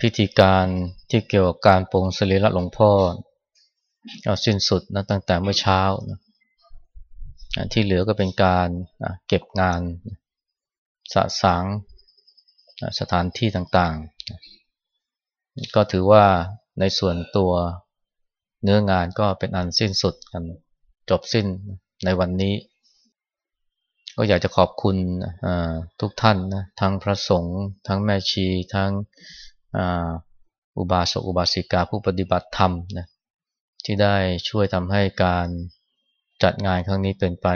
พิธีการที่เกี่ยวกับการปรงสรีระหลวงพ่อก็สิ้นสุดนะตั้งแต่เมื่อเช้านะที่เหลือก็เป็นการเก็บงานสะสางสถานที่ต่างๆ ก็ถือว่าในส่วนตัวเนื้องานก็เป็นอันสิ้นสุดกันจบสิ้นในวันนี้ ก็อยากจะขอบคุณทุกท่านนะทั้งพระสงฆ์ทั้งแม่ชีทั้ง อุบาสกอุบาสิกาผู้ปฏิบัติธรรมนะที่ได้ช่วยทำให้การจัดงานครั้งนี้เป็นไป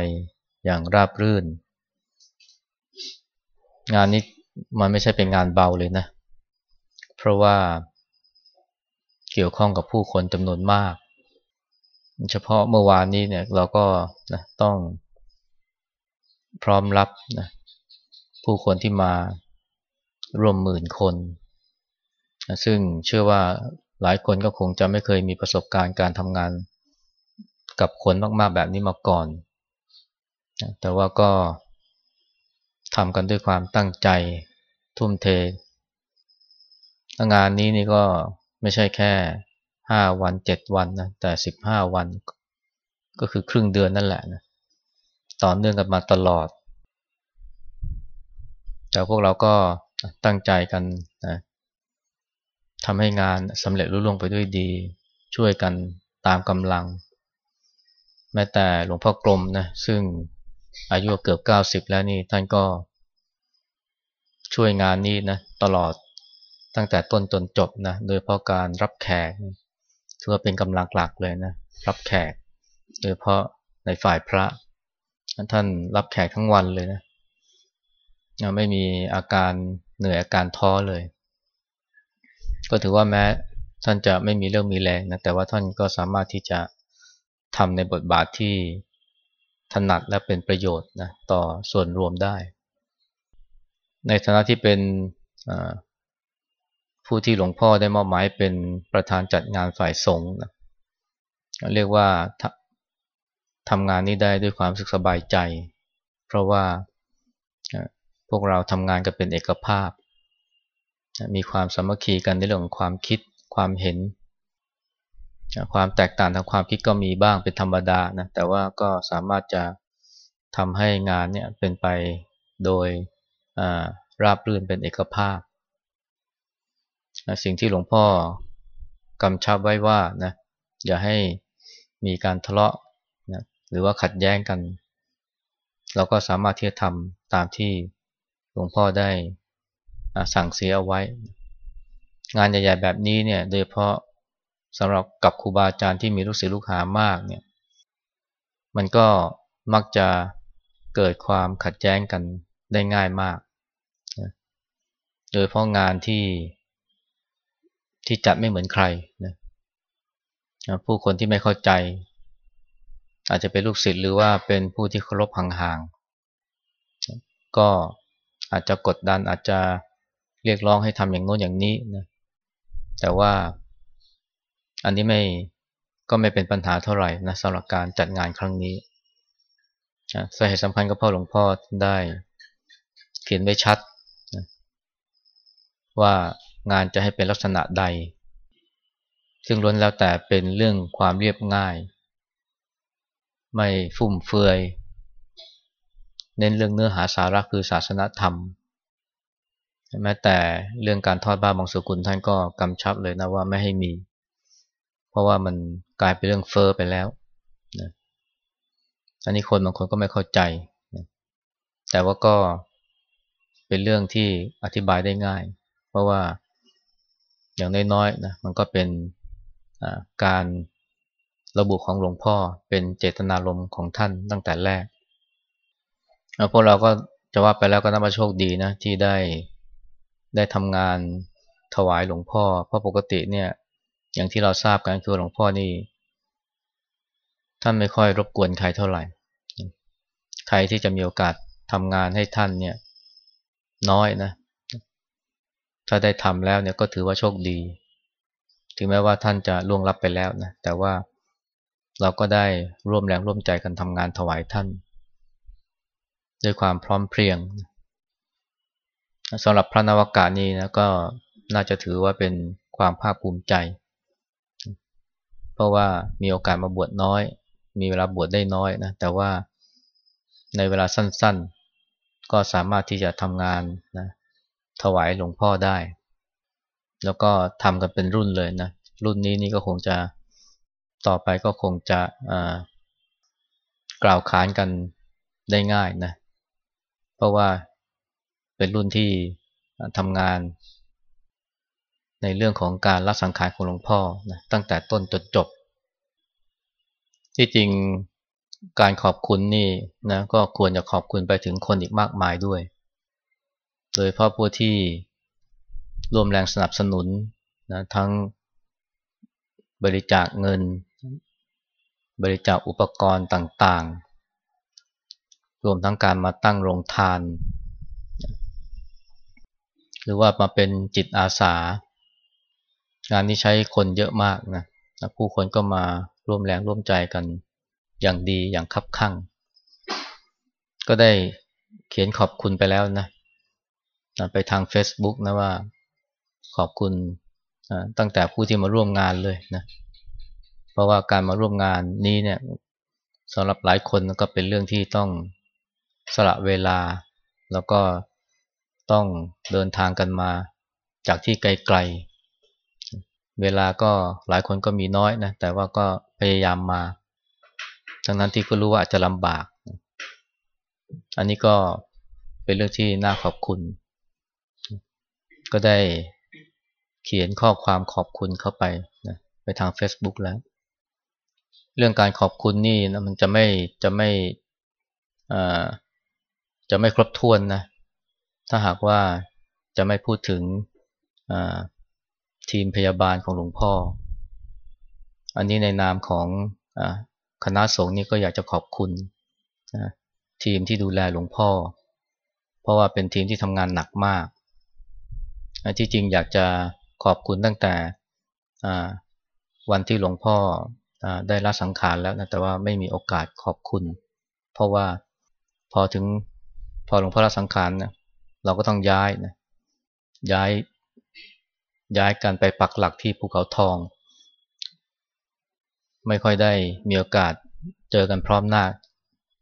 อย่างราบรื่น งานนี้มันไม่ใช่เป็นงานเบาเลยนะ เพราะว่าเกี่ยวข้องกับผู้คนจำนวนมาก เฉพาะเมื่อวานนี้เนี่ยเราก็นะต้องพร้อมรับนะผู้คนที่มาร่วมหมื่นคน ซึ่งเชื่อว่าหลายคนก็คงจะไม่เคยมีประสบการณ์การทำงานกับคนมากๆแบบนี้มาก่อน แต่ว่าก็ทำกันด้วยความตั้งใจทุ่มเท งานนี้นี่ก็ไม่ใช่แค่ห้าวันเจ็ดวันนะแต่สิบห้าวัน ก็คือครึ่งเดือนนั่นแหละนะต่อเนื่องกันมาตลอด แต่พวกเราก็ตั้งใจกันนะ ทำให้งานสำเร็จรุ่ล่วงไปด้วยดี ช่วยกันตามกำลัง แม้แต่หลวงพ่อกรมนะซึ่งอายุเกือบเก้าสิบแล้วนี่ท่านก็ ช่วยงานนี้นะตลอดตั้งแต่ต้นจนจบนะโดยเพราะการรับแขกถือว่าเป็นกำลังหลักเลยนะรับแขก โดยเพราะในฝ่ายพระท่านรับแขกทั้งวันเลยนะไม่มีอาการเหนื่อยอาการท้อเลย ก็ถือว่าแม้ท่านจะไม่มีเรื่องมีแรงนะแต่ว่าท่านก็สามารถที่จะทำในบทบาทที่ถนัดและเป็นประโยชน์นะต่อส่วนรวมได้ ในฐานะที่เป็นผู้ที่หลวงพ่อได้มอบหมายเป็นประธานจัดงานฝ่ายสงฆ์นะเรียกว่าทำงานนี้ได้ด้วยความสุขสบายใจ เพราะว่าพวกเราทำงานกันเป็นเอกภาพ มีความสามัคคีกันในเรื่องของความคิดความเห็น ความแตกต่างทางความคิดก็มีบ้างเป็นธรรมดานะแต่ว่าก็สามารถจะทำให้งานเนี่ยเป็นไปโดยราบรื่นเป็นเอกภาพ สิ่งที่หลวงพ่อกำชับไว้ว่านะอย่าให้มีการทะเลาะนะหรือว่าขัดแย้งกัน เราก็สามารถที่จะทำตามที่หลวงพ่อได้ สั่งเสียเอาไว้ งานใหญ่ๆแบบนี้เนี่ย โดยเพราะสำหรับกับครูบาอาจารย์ที่มีลูกศิษย์ลูกหามากเนี่ย มันก็มักจะเกิดความขัดแย้งกันได้ง่ายมาก โดยเพราะงานที่ที่จัดไม่เหมือนใครนะผู้คนที่ไม่เข้าใจ อาจจะเป็นลูกศิษย์หรือว่าเป็นผู้ที่เคารพห่างๆก็อาจจะกดดันอาจจะ เรียกร้องให้ทำอย่างโน้นอย่างนี้นะแต่ว่าอันนี้ไม่ก็ไม่เป็นปัญหาเท่าไหร่นะสำหรับการจัดงานครั้งนี้สาเหตุสำคัญก็พ่อหลวงพ่อได้เขียนไว้ชัดนะว่างานจะให้เป็นลักษณะใด ซึ่งล้วนแล้วแต่เป็นเรื่องความเรียบง่าย ไม่ฟุ่มเฟือย เน้นเรื่องเนื้อหาสาระคือศาสนธรรม แม้แต่เรื่องการทอดบ้าบางสกุลท่านก็กำชับเลยนะว่าไม่ให้มี เพราะว่ามันกลายเป็นเรื่องเฟอ้อไปแล้วนะอันนี้คนบางคนก็ไม่เข้าใจนะแต่ว่าก็เป็นเรื่องที่อธิบายได้ง่าย เพราะว่าอย่างน้อยๆนะมันก็เป็นการระบุของหลวงพ่อเป็นเจตนารมณ์ของท่านตั้งแต่แรกแล้วพวกเราก็จะว่าไปแล้วก็นับว่าโชคดีนะที่ได้ ได้ทำงานถวายหลวงพ่อ เพราะปกติเนี่ย อย่างที่เราทราบกันคือหลวงพ่อนี่ท่านไม่ค่อยรบกวนใครเท่าไหร่ ใครที่จะมีโอกาสทำงานให้ท่านเนี่ยน้อยนะ ถ้าได้ทำแล้วเนี่ยก็ถือว่าโชคดี ถึงแม้ว่าท่านจะล่วงลับไปแล้วนะ แต่ว่าเราก็ได้ร่วมแรงร่วมใจกันทำงานถวายท่าน ด้วยความพร้อมเพรียง สำหรับพระนวากานี่นะก็น่าจะถือว่าเป็นความภาคภูมิใจ เพราะว่ามีโอกาสมาบวชน้อย มีเวลาบวชได้น้อยนะ แต่ว่าในเวลาสั้นๆ ก็สามารถที่จะทำงานนะถวายหลวงพ่อได้ แล้วก็ทำกันเป็นรุ่นเลยนะ รุ่นนี้นี่ก็คงจะต่อไปก็คงจะกล่าวขานกันได้ง่ายนะ เพราะว่า เป็นรุ่นที่ทำงาน ในเรื่องของการรับสังขารของหลวงพ่อนะตั้งแต่ต้นจนจบ ที่จริงการขอบคุณนี่นะก็ควรจะขอบคุณไปถึงคนอีกมากมายด้วย โดยเพราะผู้ที่ร่วมแรงสนับสนุนนะทั้งบริจาคเงิน บริจาคอุปกรณ์ต่างๆ รวมทั้งการมาตั้งโรงทาน หรือว่ามาเป็นจิตอาสา งานนี้ใช้คนเยอะมากนะผู้คนก็มาร่วมแรงร่วมใจกันอย่างดีอย่างคับคั่ง ก็ได้เขียนขอบคุณไปแล้วนะไปทาง Facebook นะว่าขอบคุณตั้งแต่ผู้ที่มาร่วมงานเลยนะเพราะว่าการมาร่วมงานนี้เนี่ยสำหรับหลายคนก็เป็นเรื่องที่ต้องสละเวลา แล้วก็ ต้องเดินทางกันมาจากที่ไกลๆ เวลาก็หลายคนก็มีน้อยนะ แต่ว่าก็พยายามมา ทั้งนั้นที่ก็รู้ว่าอาจจะลำบาก อันนี้ก็เป็นเรื่องที่น่าขอบคุณ ก็ได้เขียนข้อความขอบคุณเข้าไปนะไปทาง Facebook แล้ว เรื่องการขอบคุณนี่นะมันจะไม่จะไม่จะไม่ครบถ้วนนะ ถ้าหากว่าจะไม่พูดถึงทีมพยาบาลของหลวงพ่อ อันนี้ในนามของอคณะสงฆ์นี่ก็อยากจะขอบคุณนะทีมที่ดูแลหลวงพ่อ เพราะว่าเป็นทีมที่ทำงานหนักมาก ที่จริงอยากจะขอบคุณตั้งแต่วันที่หลวงพ่ออได้ละสังขารแล้วนะแต่ว่าไม่มีโอกาสขอบคุณ เพราะว่าพอถึงพอหลวงพ่อละสังขารนะ เราก็ต้องย้ายนะย้ายย้ายกันไปปักหลักที่ภูเขาทอง ไม่ค่อยได้มีโอกาสเจอกันพร้อมหน้า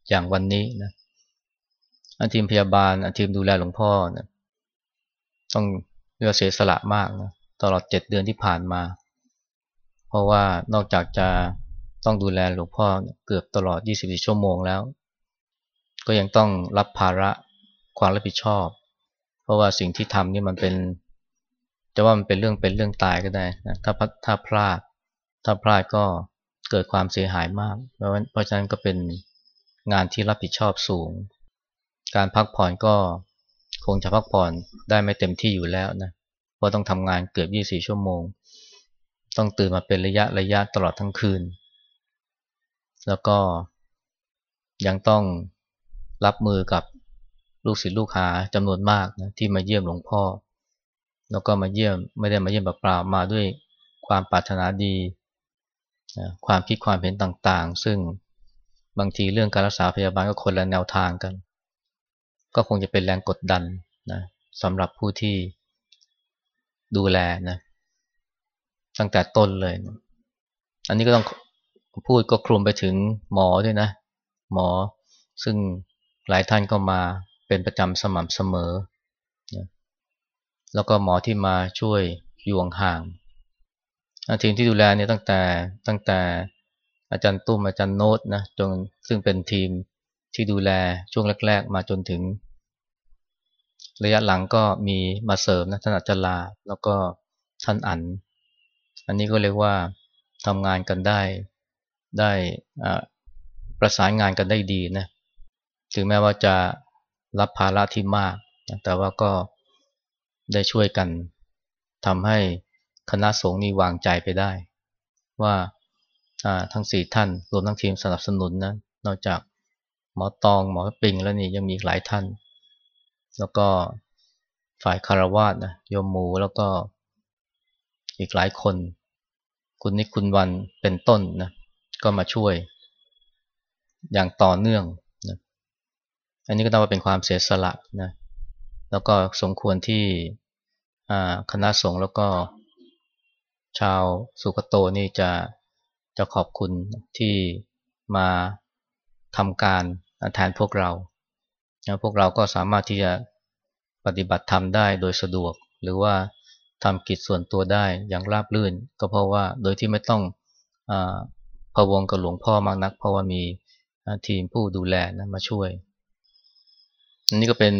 อย่างวันนี้นะอันทีมพยาบาลอันทีมดูแลหลวงพ่อนะต้องเรียกเสียสละมากนะตลอดเจ็ดเดือนที่ผ่านมา เพราะว่านอกจากจะต้องดูแลหลวงพ่อเกือบตลอด 24 ชั่วโมงแล้ว ก็ยังต้องรับภาระความรับผิดชอบ ราะว่าสิ่งที่ทำนี่มันเป็น จะว่ามันเป็นเรื่องเป็นเรื่องตายก็ได้นะถ้าถ้าพลาด ถ้าพลาดก็เกิดความเสียหายมากเพราะเพราะฉะนั้นก็เป็นงานที่รับผิดชอบสูง การพักผ่อนก็คงจะพักผ่อนได้ไม่เต็มที่อยู่แล้วนะเพราะต้องทำงานเกือบ 24 ชั่วโมง ต้องตื่นมาเป็นระยะระยะตลอดทั้งคืน แล้วก็ยังต้องรับมือกับ ลูกศิษย์ลูกหาจำนวนมากนะที่มาเยี่ยมหลวงพ่อ แล้วก็มาเยี่ยมไม่ได้มาเยี่ยมเปล่ามาด้วยความปรารถนาดีความคิดความเห็นต่างๆ ซึ่งบางทีเรื่องการรักษาพยาบาลก็คนละแนวทางกัน ก็คงจะเป็นแรงกดดันนะสำหรับผู้ที่ดูแลนะตั้งแต่ต้นเลยนะอันนี้ก็ต้องพูดก็คลุมไปถึงหมอด้วยนะ หมอซึ่งหลายท่านก็มา เป็นประจำสม่ำเสมอนะแล้วก็หมอที่มาช่วยอยู่ห่างทีมที่ดูแลเนี่ยตั้งแต่ตั้งแต่อาจารย์ตุ้มอาจารย์โน้ตนะจนซึ่งเป็นทีมที่ดูแลช่วงแรก ๆ มาจนถึง ระยะหลังก็มีมาเสริมนะท่านอัจลาแล้วก็ท่านอัน อันนี้ก็เรียกว่าทำงานกันได้ได้ประสานงานกันได้ดีนะถึงแม้ว่าจะ รับภาระที่มาก แต่ว่าก็ได้ช่วยกันทำให้คณะสงฆ์นี้วางใจไปได้ ว่าทั้งสี่ท่านรวมทั้งทีมสนับสนุนนะนอกจากหมอตองหมอปิงแล้วนี่ยังมีหลายท่าน แล้วก็ฝ่ายคารวาสนะโยมหมูแล้วก็อีกหลายคน คุณนิคุณวันเป็นต้นนะก็มาช่วย อย่างต่อเนื่อง อันนี้ก็ต้อว่าเป็นความเสียสละนะแล้วก็สมควรที่คณะสงฆ์แล้วก็ชาวสุกโตนี่จะจะขอบคุณที่มาทำการแทนพวกเรา พวกเราก็สามารถที่จะปฏิบัติธรรมได้โดยสะดวก หรือว่าทำกิจส่วนตัวได้อย่างราบรื่น ก็เพราะว่าโดยที่ไม่ต้องอพะวงกับหลวงพ่อมากนัก เพราะว่ามีทีมผู้ดูแลนะมาช่วย นนี้ก็เป็น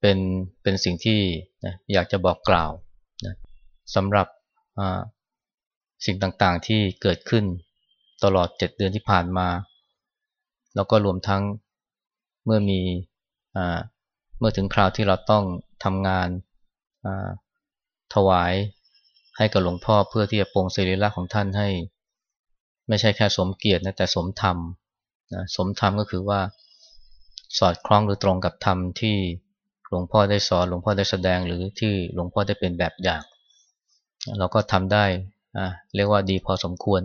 เป็นเป็นสิ่งที่นะอยากจะบอกกล่าวนะสำหรับสิ่งต่างๆที่เกิดขึ้นตลอดเจ็ดเดือนที่ผ่านมา แล้วก็รวมทั้งเมื่อมีเมื่อถึงคราวที่เราต้องทำงานถวายให้กับหลวงพ่อเพื่อที่จะปรงศิริละของท่านให้ ไม่ใช่แค่สมเกียรตินะแต่สมธรรมนะสมธรรมก็คือว่า สอดคล้องหรือตรงกับธรรมที่หลวงพ่อได้สอนหลวงพ่อได้แสดงหรือที่หลวงพ่อได้เป็นแบบอย่าง เราก็ทำได้เรียกว่าดีพอสมควร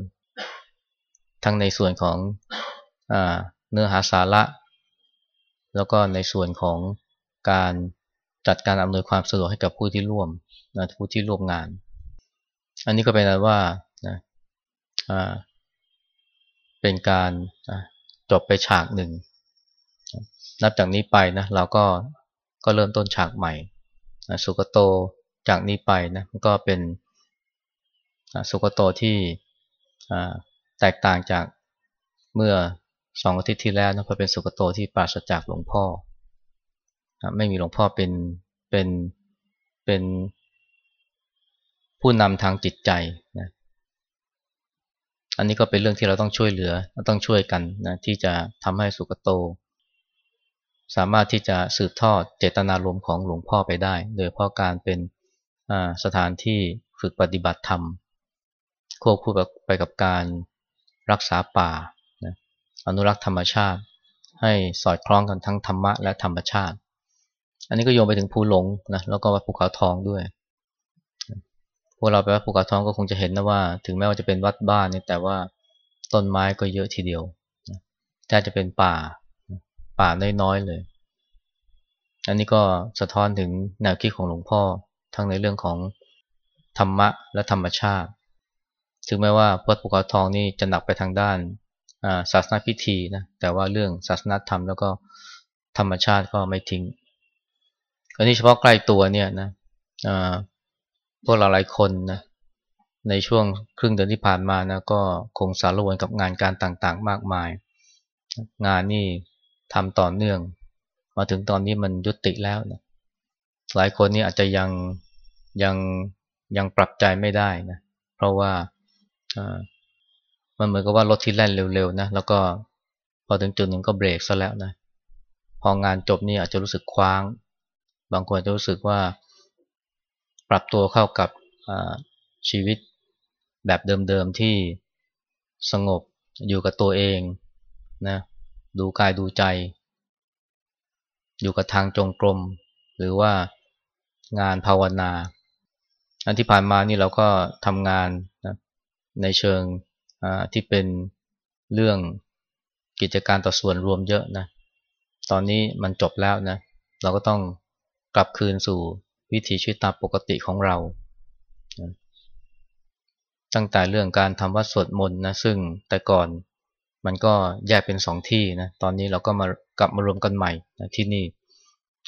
ทั้งในส่วนของอเนื้อหาสาระ แล้วก็ในส่วนของการจัดการอำนวยความสะดวกให้กับผู้ที่ร่วมนะผู้ที่ร่วมงาน อันนี้ก็เป็นว่านะเป็นการจบไปฉากหนึ่ง นับจากนี้ไปนะเราก็ก็เริ่มต้นฉากใหม่สุกโตจากนี้ไปนะก็เป็นสุกโตที่แตกต่างจากเมื่อสองอาทิตย์ที่แล้วนะเพราะเป็นสุกโตที่ปราศจากหลวงพ่อ ไม่มีหลวงพ่อเป็นเป็นเป็นผู้นำทางจิตใจนะอันนี้ก็เป็นเรื่องที่เราต้องช่วยเหลือต้องช่วยกันนะที่จะทำให้สุกโต สามารถที่จะสืบทอดเจตนารมณ์ของหลวงพ่อไปได้ โดยเพราะการเป็นสถานที่ฝึกปฏิบัติธรรม ควบคู่ไปกับการรักษาป่าอนุรักษ์ธรรมชาติ ให้สอดคล้องกันทั้งธรรมะและธรรมชาติ อันนี้ก็โยงไปถึงภูหลงนะแล้วก็วัดภูเขาทองด้วย พวกเราไปวัดภูเขาทองก็คงจะเห็นนะว่า ถึงแม้ว่าจะเป็นวัดบ้านนี่แต่ว่าต้นไม้ก็เยอะทีเดียวแทบจะเป็นป่า ป่าน้อยๆเลย อันนี้ก็สะท้อนถึงแนวคิดของหลวงพ่อทั้งในเรื่องของธรรมะและธรรมชาติ ถึงแม้ว่าวัดภูเขาทองนี่จะหนักไปทางด้านศาสนาพิธีนะ แต่ว่าเรื่องศาสนาธรรมแล้วก็ธรรมชาติก็ไม่ทิ้ง อันนี้เฉพาะใกล้ตัวเนี่ยนะพวกเราหลายคนนะในช่วงครึ่งเดือนที่ผ่านมานะก็คงสารวนกับงานการต่างๆ มากมาย งานนี่ ทำต่อเนื่อง มาถึงตอนนี้มันยุติแล้วนะหลายคนนี่อาจจะยังยังยังปรับใจไม่ได้นะเพราะว่ามันเหมือนกับว่ารถที่แล่นเร็วๆนะแล้วก็พอถึงจุดหนึ่งก็เบรกซะแล้วนะพองานจบนี่อาจจะรู้สึกคว้าง บางคนจะรู้สึกว่า ปรับตัวเข้ากับชีวิตแบบเดิมๆที่สงบอยู่กับตัวเองนะ ดูกายดูใจ อยู่กับทางจงกรม หรือว่างานภาวนา อันที่ผ่านมานี่เราก็ทำงานนะในเชิงที่เป็นเรื่องกิจการต่อส่วนรวมเยอะนะ ตอนนี้มันจบแล้วนะ เราก็ต้องกลับคืนสู่วิถีชีวิตตามปกติของเรา ตั้งแต่เรื่องการทำวัดสวดมนต์นะ ซึ่งแต่ก่อน มันก็แยกเป็นสองที่นะ ตอนนี้เราก็มากลับมารวมกันใหม่นะที่นี่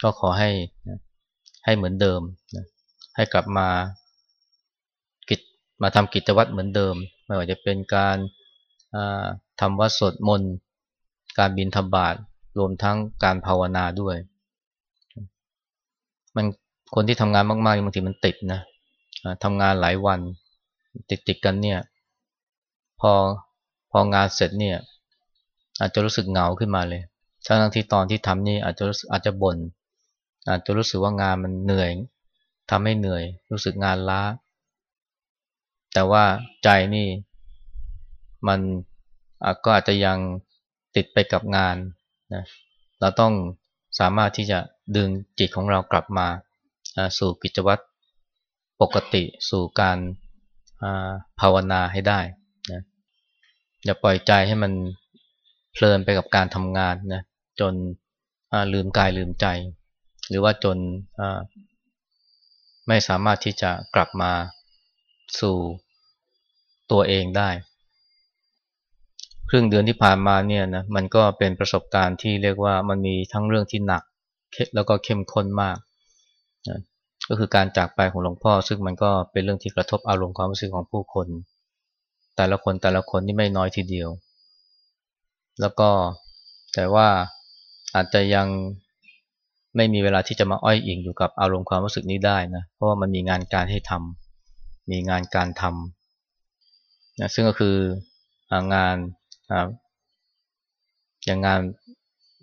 ก็ขอให้นะให้เหมือนเดิมนะให้กลับมามาทำกิจวัตรเหมือนเดิม ไม่ว่าจะเป็นการทำวัดสดมนการบินธบาตรวมทั้งการภาวนาด้วย มันคนที่ทำงานมากๆบางทีมันติดนะทำงานหลายวันติดติดกันเนี่ย พอ พองานเสร็จเนี่ย อาจจะรู้สึกเหงาขึ้นมาเลยทั้งที่ตอนที่ทำนี่อาจจะอาจจะบน่นอาจจะรู้สึกว่างานมันเหนื่อยทำให้เหนื่อย รู้สึกงานล้า แต่ว่าใจนี่มันก็อาจจะยังติดไปกับงานนะเราต้องสามารถที่จะดึงจิตของเรากลับมาสู่กิจวัตรปกติสู่การภาวนาให้ได้ อย่าปล่อยใจให้มันเพลินไปกับการทำงานนะจนลืมกายลืมใจ หรือว่าจนไม่สามารถที่จะกลับมาสู่ตัวเองได้ ครึ่งเดือนที่ผ่านมาเนี่ยนะมันก็เป็นประสบการณ์ที่เรียกว่ามันมีทั้งเรื่องที่หนักแล้วก็เข้มข้นมากนะก็คือการจากไปของหลวงพ่อ ซึ่งมันก็เป็นเรื่องที่กระทบอารมณ์ความรู้สึกของผู้คน แต่ละคนแต่ละคนนี่ไม่น้อยทีเดียว แล้วก็แต่ว่าอาจจะยังไม่มีเวลาที่จะมาอ้อยอิงอยู่กับอารมณ์ความรู้สึกนี้ได้นะ เพราะว่ามันมีงานการให้ทำมีงานการทำนะซึ่งก็คืองานอย่างงาน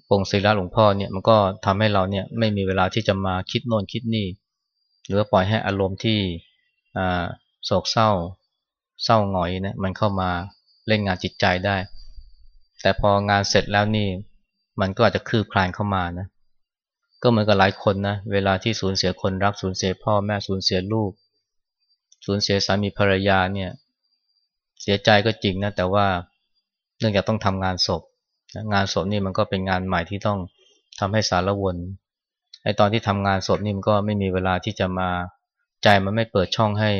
ปงศิลาหลวงพ่อเนี่ยมันก็ทำให้เราเนี่ยไม่มีเวลาที่จะมาคิดโน่นคิดนี่ หรือปล่อยให้อารมณ์ที่โศกเศร้า เศร้าหงอยนะมันเข้ามาเล่นงานจิตใจได้ แต่พองานเสร็จแล้วนี่ มันก็อาจจะคืบคลานเข้ามานะ ก็เหมือนกับหลายคนนะ เวลาที่สูญเสียคนรักสูญเสียพ่อแม่สูญเสียลูก สูญเสียสามีภรรยาเนี่ย เสียใจก็จริงนะ แต่ว่าเนื่องจากต้องทำงานศพ งานศพนี่มันก็เป็นงานใหม่ที่ต้องทำให้สารวนไอตอนที่ทำงานศพนี่มันก็ไม่มีเวลาที่จะมาใจมันไม่เปิดช่องให้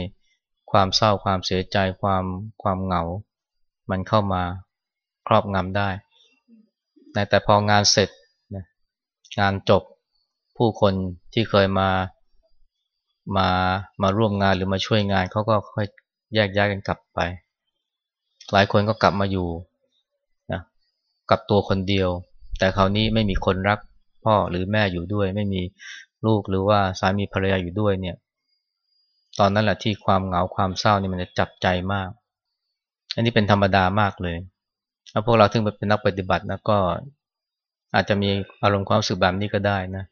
ความเศร้าความเสียใจความความเหงา มันเข้ามาครอบงำได้แต่พองานเสร็จงานจบผู้คนที่เคยมามามาร่วมงานหรือมาช่วยงานเขาก็ค่อยแยกย้ายกันกลับไป หลายคนก็กลับมาอยู่นะกับตัวคนเดียว แต่คราวนี้ไม่มีคนรักพ่อหรือแม่อยู่ด้วย ไม่มีลูกหรือว่าสามีภรรยาอยู่ด้วยเนี่ย ตอนนั้นแหละที่ความเหงาความเศร้านี่มันจะจับใจมาก อันนี้เป็นธรรมดามากเลยแล้วพวกเราถึงเป็นนักปฏิบัตินะก็อาจจะมีอารมณ์ความรู้สึกแบบนี้ก็ได้นะ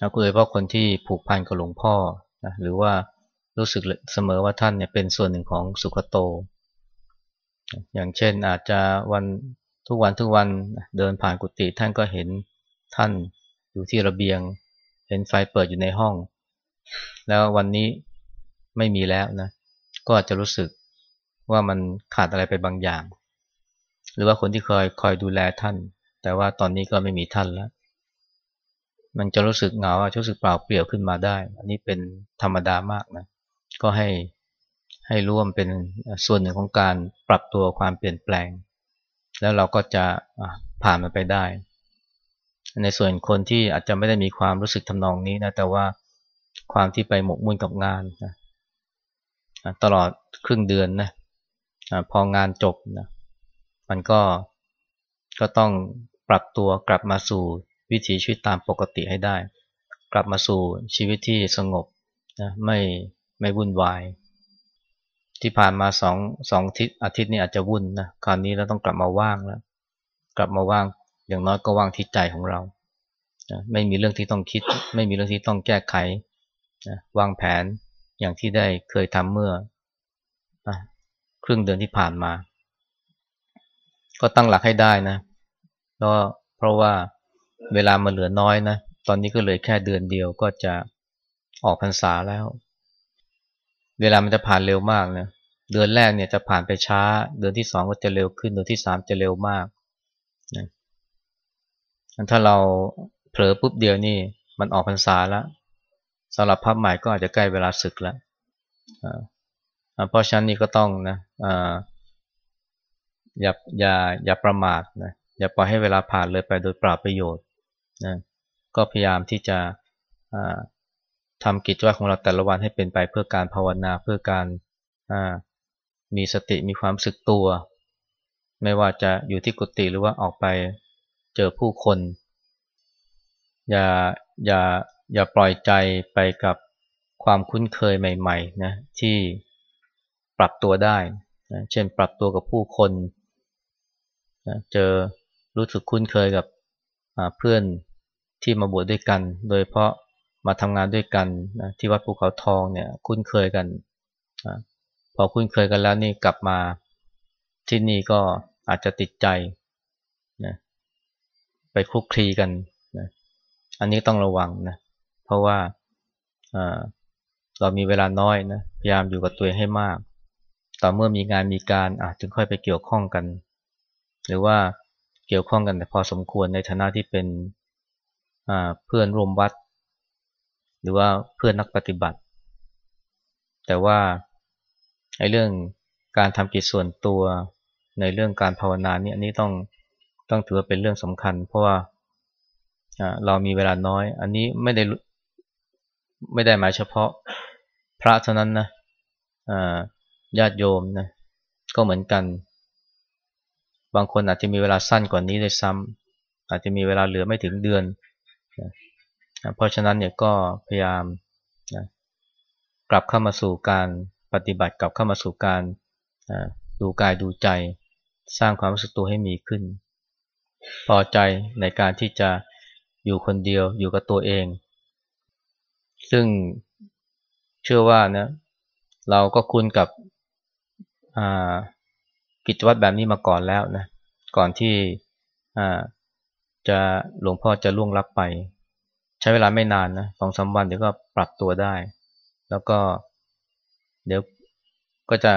นะโดยเฉพาะคนที่ผูกพันกับหลวงพ่อนะหรือว่ารู้สึกเสมอว่าท่านเนี่ยเป็นส่วนหนึ่งของสุขโต อย่างเช่นอาจจะวันทุกวันทุกวันเดินผ่านกุฏิท่านก็เห็นท่านอยู่ที่ระเบียง เห็นไฟเปิดอยู่ในห้อง แล้ววันนี้ไม่มีแล้วนะ ก็อาจจะรู้สึกว่ามันขาดอะไรไปบางอย่าง หรือว่าคนที่เคยคอยดูแลท่าน แต่ว่าตอนนี้ก็ไม่มีท่านแล้ว มันจะรู้สึกเหงาจะรู้สึกเปล่าเปลี่ยวขึ้นมาได้ อันนี้เป็นธรรมดามากนะ ก็ให้ให้ร่วมเป็นส่วนหนึ่งของการปรับตัวความเปลี่ยนแปลง แล้วเราก็จะผ่านมันไปได้ ในส่วนคนที่อาจจะไม่ได้มีความรู้สึกทำนองนี้นะ แต่ว่า ความที่ไปหมกมุ่นกับงานนะตลอดครึ่งเดือนนะพองานจบนะมันก็ก็ต้องปรับตัวกลับมาสู่วิถีชีวิตตามปกติให้ได้ กลับมาสู่ชีวิตที่สงบนะไม่ไม่วุ่นวาย ที่ผ่านมาสองสองทิศอาทิตย์นี้อาจจะวุ่นนะคราวนี้เราต้องกลับมาว่างแล้ว กลับมาว่างอย่างน้อยก็ว่างที่ใจของเรา ไม่มีเรื่องที่ต้องคิด ไม่มีเรื่องที่ต้องแก้ไข วางแผนอย่างที่ได้เคยทำเมื่อครึ่งเดือนที่ผ่านมา ก็ตั้งหลักให้ได้นะแล้วเพราะว่าเวลามันเหลือน้อยนะ ตอนนี้ก็เลยแค่เดือนเดียวก็จะออกพรรษาแล้ว เวลามันจะผ่านเร็วมากนะเดือนแรกเนี่ยจะผ่านไปช้า เดือนที่สองก็จะเร็วขึ้น เดือนที่สามจะเร็วมากนะถ้าเราเผลอปุ๊บเดียวนี่มันออกพรรษาแล้ว สำหรับพระใหม่ก็อาจจะใกล้เวลาศึกแล้วเพราะฉะนั้นนี่ก็ต้องนะอย่าอย่าอย่าประมาทนะอย่าปล่อยให้เวลาผ่านเลยไปโดยปราบประโยชน์นะก็พยายามที่จะทำกิจวัตรของเราแต่ละวันให้เป็นไปเพื่อการภาวนาเพื่อการมีสติมีความสึกตัว ไม่ว่าจะอยู่ที่กุฏิหรือว่าออกไปเจอผู้คน อย่าอย่า อย่าปล่อยใจไปกับความคุ้นเคยใหม่ๆนะที่ปรับตัวได้นะเช่นปรับตัวกับผู้คนนะเจอรู้สึกคุ้นเคยกับเพื่อนที่มาบวชดด้วยกัน โดยเพราะมาทำงานด้วยกันนะที่วัดภูเขาทองเนี่ยคุ้นเคยกันอพอคุ้นเคยกันแล้วนี่กลับมาที่นี่ก็อาจจะติดใจนะไปคลุกคลีกันนะอันนี้ต้องระวังนะ เพราะว่าเรามีเวลาน้อยนะพยายามอยู่กับตัวให้มาก ต่อเมื่อมีงานมีการอาจจึงค่อยไปเกี่ยวข้องกัน หรือว่าเกี่ยวข้องกันแต่พอสมควรในฐานะที่เป็นเพื่อนร่วมวัด หรือว่าเพื่อนนักปฏิบัติ แต่ว่าไอ้เรื่องการทำกิจส่วนตัวในเรื่องการภาวนาเนี่ยอันนี้ต้องต้องถือว่าเป็นเรื่องสำคัญ เพราะว่าเรามีเวลาน้อย อันนี้ไม่ได้ ไม่ได้หมายเฉพาะพระเท่านั้นนะญาติโยมนะก็เหมือนกัน บางคนอาจจะมีเวลาสั้นกว่านี้ด้วยซ้ำอาจจะมีเวลาเหลือไม่ถึงเดือนนะเพราะฉะนั้นเนี่ยก็พยายามนะกลับเข้ามาสู่การปฏิบัติกลับเข้ามาสู่การดูกายดูใจ สร้างความรู้สึกตัวให้มีขึ้น พอใจในการที่จะอยู่คนเดียวอยู่กับตัวเอง ซึ่งเชื่อว่านะเราก็คุ้นกับกิจวัตรแบบนี้มาก่อนแล้วนะก่อนที่จะหลวงพ่อจะล่วงลับไป ใช้เวลาไม่นานนะสองสาวันเดี๋ยวก็ปรับตัวได้ แล้วก็เดี๋ยวก็จะ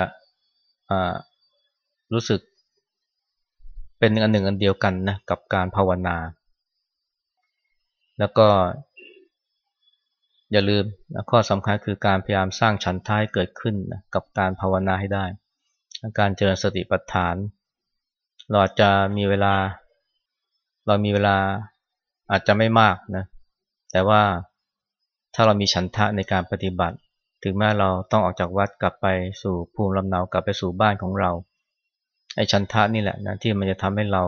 รู้สึกเป็นอันหนึ่งอันเดียวกันนะกับการภาวนา แล้วก็ อย่าลืมนะข้อสำคัญคือการพยายามสร้างฉันท้ายเกิดขึ้นนะกับการภาวนาให้ได้ การเจริญสติปัฏฐาน เราจะมีเวลา เรามีเวลาอาจจะไม่มากนะแต่ว่าถ้าเรามีฉันทะในการปฏิบัติ ถึงแม้เราต้องออกจากวัดกลับไปสู่ภูมิลำเนากลับไปสู่บ้านของเราไอ้ฉันทะนี่แหละนะที่มันจะทำให้เรา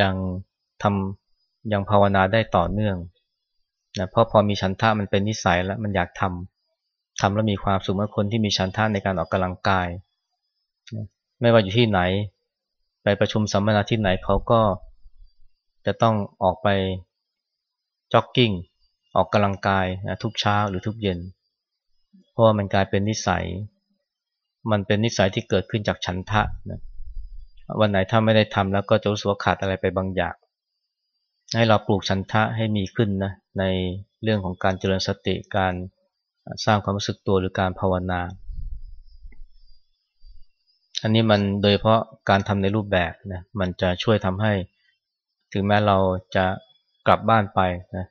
ยังทำยังภาวนาได้ต่อเนื่อง นะเพราะพอมีฉันทะมันเป็นนิสัยแล้วมันอยากทำทำแล้วมีความสุขเมื่อคนที่มีฉันทะในการออกกำลังกายนะไม่ว่าอยู่ที่ไหน ไปประชุมสัมมนาที่ไหนเขาก็จะต้องออกไปจ็อกกิ้งออกกำลังกายนะทุกเช้าหรือทุกเย็น เพราะว่ามันกลายเป็นนิสัย มันเป็นนิสัยที่เกิดขึ้นจากฉันทะนะวันไหนถ้าไม่ได้ทำแล้วก็จะรู้สึกว่าขาดอะไรไปบางอย่าง ให้เราปลูกฉันทะให้มีขึ้นนะในเรื่องของการเจริญสติการสร้างความรู้สึกตัวหรือการภาวนา อันนี้มันโดยเพราะการทำในรูปแบบนะมันจะช่วยทำให้ ถึงแม้เราจะกลับบ้านไปนะ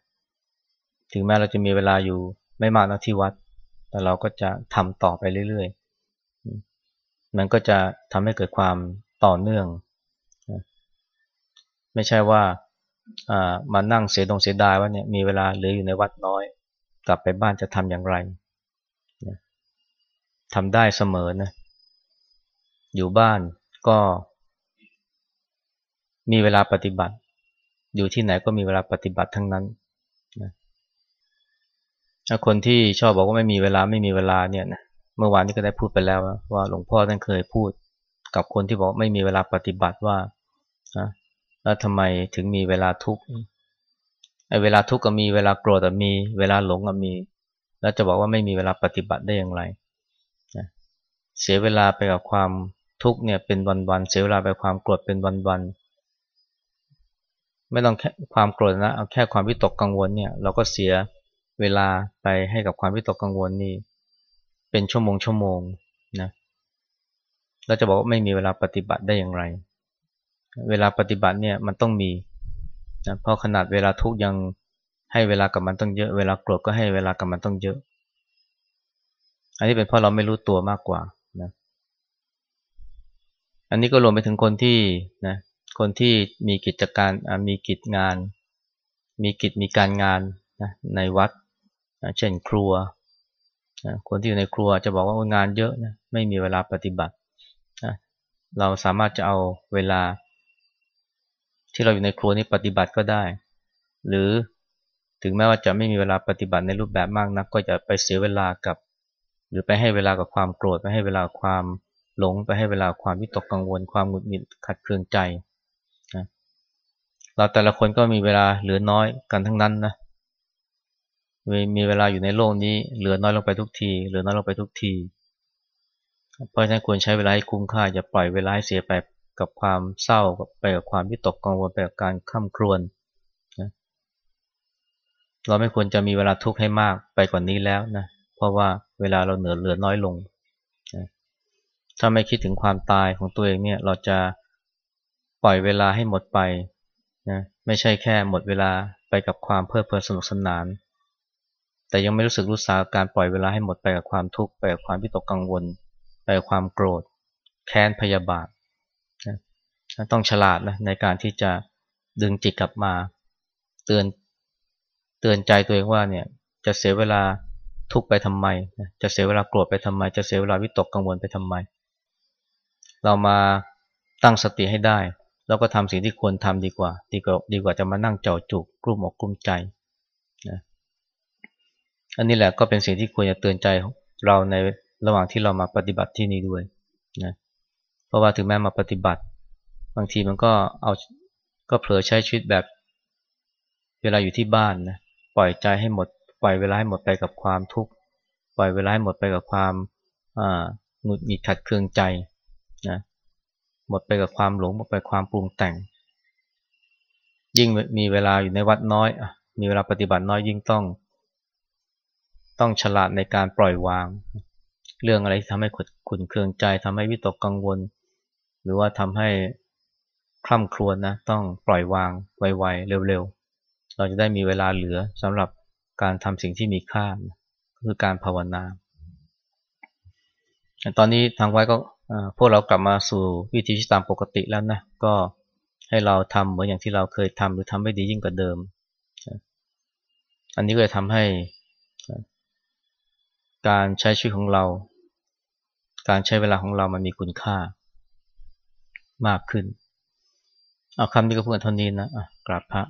ถึงแม้เราจะมีเวลาอยู่ไม่มากนักที่วัด แต่เราก็จะทำต่อไปเรื่อยๆ มันก็จะทำให้เกิดความต่อเนื่อง ไม่ใช่ว่า มานั่งเสียดงเสียดายว่าเนี่ยมีเวลาเหลืออยู่ในวัดน้อย กลับไปบ้านจะทำอย่างไรทำได้เสมอนะอยู่บ้านก็ มีเวลาปฏิบัติ อยู่ที่ไหนก็มีเวลาปฏิบัติทั้งนั้นนะคนที่ชอบบอกว่าไม่มีเวลาไม่มีเวลาเนี่ยนะเมื่อวานนี้ก็ได้พูดไปแล้วว่าหลวงพ่อท่านเคยพูด กับคนที่บอกไม่มีเวลาปฏิบัติว่า แล้วทำไมถึงมีเวลาทุกข์ไอ้เวลาทุกข์ก็มีเวลาโกรธก็มี เวลาหลงก็มี แล้วจะบอกว่าไม่มีเวลาปฏิบัติได้อย่างไรเสียเวลาไปกับความทุกข์เนี่ยเป็นวันๆเสียเวลาไปความโกรธเป็นวันๆไม่ต้องแค่ความโกรธนะเอาแค่ความวิตกกังวลเนี่ยเราก็เสียเวลาไปให้กับความวิตกกังวลนี่เป็นชั่วโมงชั่วโมงนะแล้วจะบอกว่าไม่มีเวลาปฏิบัติได้อย่างไร เวลาปฏิบัติเนี่ยมันต้องมีนะเพราะขนาดเวลาทุกยังให้เวลากับมันต้องเยอะ เวลาโกรธก็ให้เวลากับมันต้องเยอะ อันนี้เป็นเพราะเราไม่รู้ตัวมากกว่านะอันนี้ก็รวมไปถึงคนที่นะคนที่มีกิจการมีกิจงาน มีกิจมีการงานนะในวัดนะเช่นครัวนะคนที่อยู่ในครัวจะบอกว่างานเยอะนะไม่มีเวลาปฏิบัตินะเราสามารถจะเอาเวลา ที่เราอยู่ในครัวนี้ปฏิบัติก็ได้ หรือถึงแม้ว่าจะไม่มีเวลาปฏิบัติในรูปแบบมากนัก ก็จะไปเสียเวลากับ หรือไปให้เวลากับความโกรธไปให้เวลาความหลงไปให้เวลาความวิตกกังวล ความหงุดหงิดขัดเคืองใจนะเราแต่ละคนก็มีเวลาเหลือน้อยกันทั้งนั้นนะมีมีเวลาอยู่ในโลกนี้เหลือน้อยลงไปทุกทีเหลือน้อยลงไปทุกที เพราะฉะนั้นควรใช้เวลาให้คุ้มค่าอย่าปล่อยเวลาให้เสียไป กับความเศร้าไปกับความวิตกกังวลไปกับการข้ามครวนนะเราไม่ควรจะมีเวลาทุกข์ให้มากไปกว่านนี้แล้วนะเพราะว่าเวลาเราเหนือเหลือน้อยลงนะถ้าไม่คิดถึงความตายของตัวเองเนี่ยเราจะปล่อยเวลาให้หมดไปนะไม่ใช่แค่หมดเวลาไปกับความเพลิดเพลินสนุกสนาน แต่ยังไม่รู้สึกรู้สาการปล่อยเวลาให้หมดไปกับความทุกข์ไปกับความวิตกกังวล ไปกับความโกรธ แค้นพยาบาท ต้องฉลาดนะในการที่จะดึงจิตกลับมา เตือนเตือนใจตัวเองว่าเนี่ยจะเสียเวลาทุกไปทำไม จะเสียเวลาโกรธไปทำไม จะเสียเวลาวิตกกังวลไปทำไม เรามาตั้งสติให้ได้ แล้วก็ทำสิ่งที่ควรทำดีกว่า ดีกว่าดีกว่าจะมานั่งเจ้าจุกกลุ้มอกกลุ้มใจนะอันนี้แหละก็เป็นสิ่งที่ควรจะเตือนใจเราในระหว่างที่เรามาปฏิบัติที่นี่ด้วยนะเพราะว่าถึงแม้มาปฏิบัติ บางทีมันก็เอาก็เผลอใช้ชีวิตแบบ เวลาอยู่ที่บ้านนะปล่อยใจให้หมด ปล่อยเวลาให้หมดไปกับความทุกข์ปล่อยเวลาให้หมดไปกับความหงุดหงิดขัดเคืองใจนะหมดไปกับความหลงหมดไปความปรุงแต่ง ยิ่งมีเวลาอยู่ในวัดน้อยมีเวลาปฏิบัติน้อยยิ่งต้อง ต้องฉลาดในการปล่อยวาง เรื่องอะไรที่ทำให้ขุนเคืองใจทำให้วิตกกังวล หรือว่าทำให้ คล่ำครวญนะต้องปล่อยวางไวๆเร็วๆ เราจะได้มีเวลาเหลือสำหรับการทำสิ่งที่มีค่าคือการภาวนาตอนนี้ทางไว้ก็พวกเรากลับมาสู่วิธีที่ตามปกติแล้วนะก็ให้เราทำเหมือนอย่างที่เราเคยทำหรือทำให้ดียิ่งกว่าเดิม อันนี้ก็จะทำให้การใช้ชีวิตของเรา การใช้เวลาของเรามันมีคุณค่ามากขึ้น เอาคำนี้ก็พูดเท่านี้นะะกราบพระ